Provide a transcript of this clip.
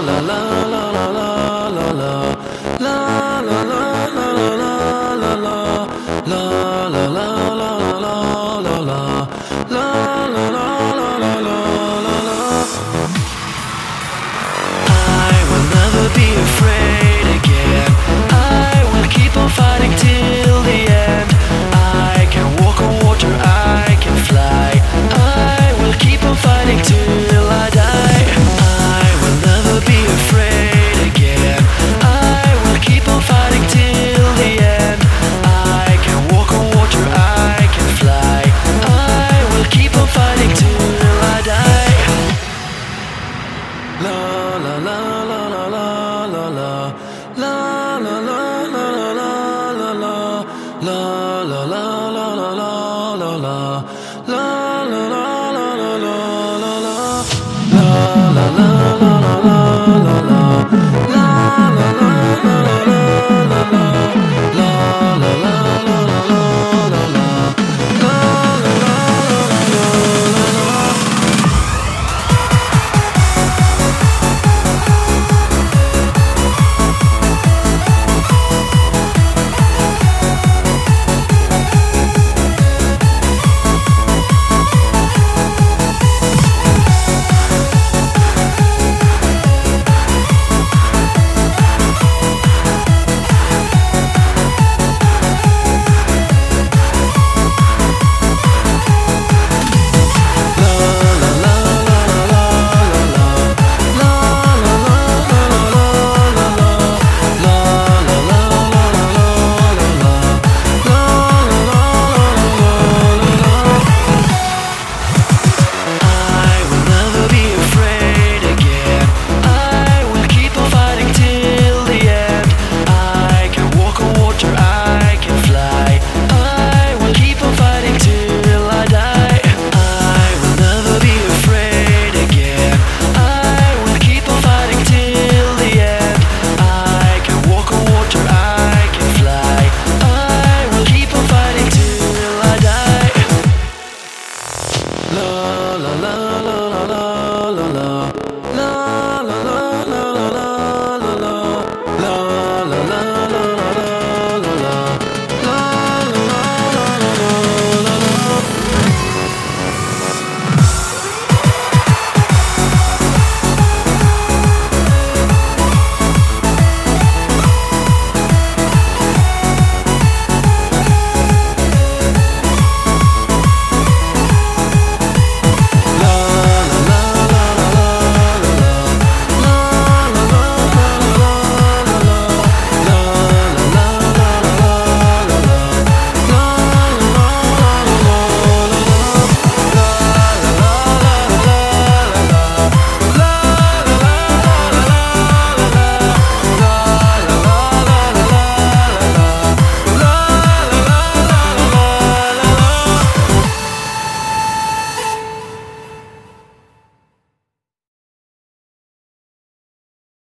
la la la la la la.